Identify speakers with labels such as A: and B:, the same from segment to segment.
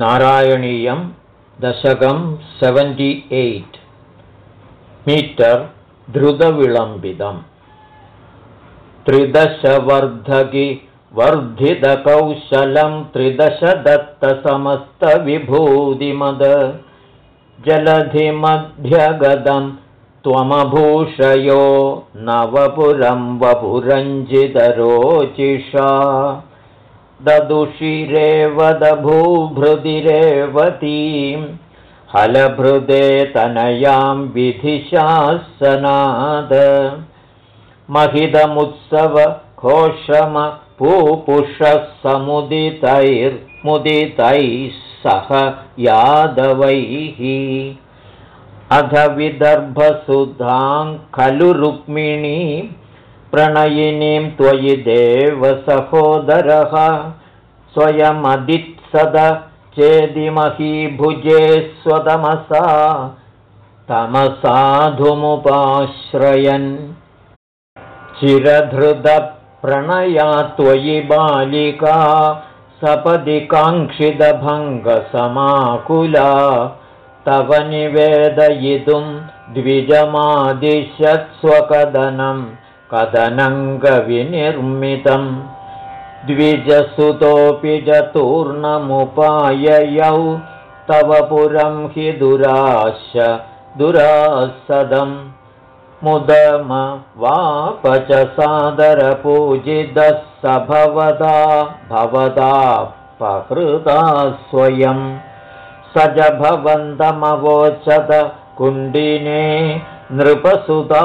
A: नारायणीयं दशकं seventy eight metre द्रुतविलम्बितम्। त्रिदशवर्धकि वर्धितकौशलं त्रिदशदत्तसमस्तविभूतिमद जलधिमध्यगदं त्वमभूषयो नवपुरं वपुरञ्जितरोचिषा ददुषिरेवदभूभृदिरेवतीं हलभृदे तनयां विधिशासनाद महितमुत्सवघोषमपूपुषः समुदितैर्मुदितैः सह यादवैः। अध विदर्भसुधां खलु रुक्मिणी प्रणयिनीं त्वयि देवसहोदरः स्वयमदित्सद चेदिमहीभुजे स्वतमसा तमसाधुमुपाश्रयन्। चिरधृतप्रणया त्वयि बालिका सपदि काङ्क्षितभङ्गसमाकुला तव निवेदयितुं द्विजमादिशत्स्वकदनं कदनङ्गविनिर्मितं द्विजसुतोऽपि चतुर्णमुपाययौ तव पुरं हि दुराश दुरासदम्। मुदम वाप च सादरपूजितः स भवदा भवदा पहृदा स्वयं। स च भवन्तमवोचत कुण्डिने नृपसुता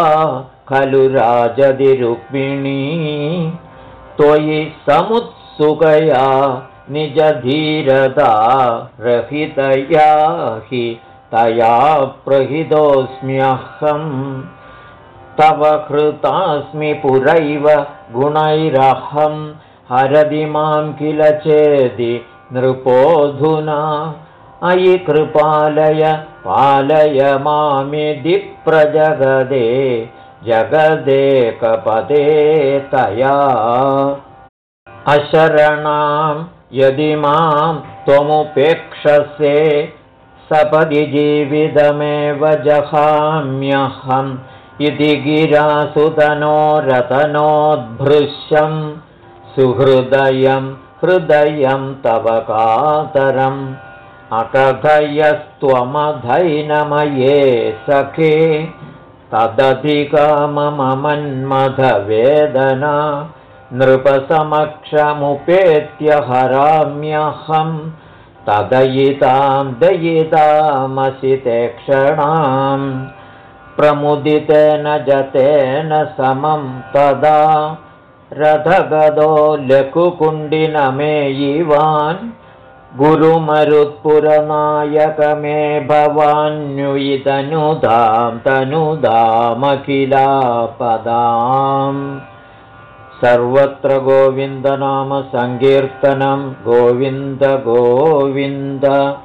A: खलु राजदिरुक्मिणी त्वयि समुत्सुकया निजधीरता रहितया हि तया प्रहितोऽस्म्यहम्। तव कृतास्मि पुरैव गुणैरहं हरदि मां किल चेदि नृपोऽधुना। अयि कृपालय पालय मामिति प्रजगदे जगदेकपदे तया। अशरणां यदि मां त्वमुपेक्षसे सपदि जीवितमेव जहाम्यहम् इति गिरासुतनो रतनोद्भृश्यं सुहृदयं हृदयं तव कातरम्। अकथयस्त्वमधैनमये सखे तदधिकाममन्मथवेदना नृपसमक्षमुपेत्य हराम्यहं तदयितां दयितामसि ते क्षणाम् प्रमुदितेन जतेन समं तदा रथगदो लघुकुण्डिनमेयिवान् गुरुमरुत्पुरनायकमे भवान्युयितनुदां तनुदामखिलापदाम्। सर्वत्र गोविन्दनामसङ्कीर्तनं गोविन्द गोविन्द